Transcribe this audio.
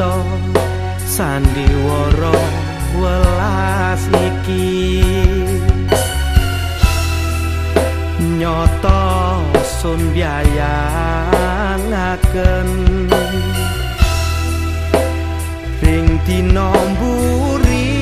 to sandiwara welas iki. Nyoto sun biayangaken ring dinomburi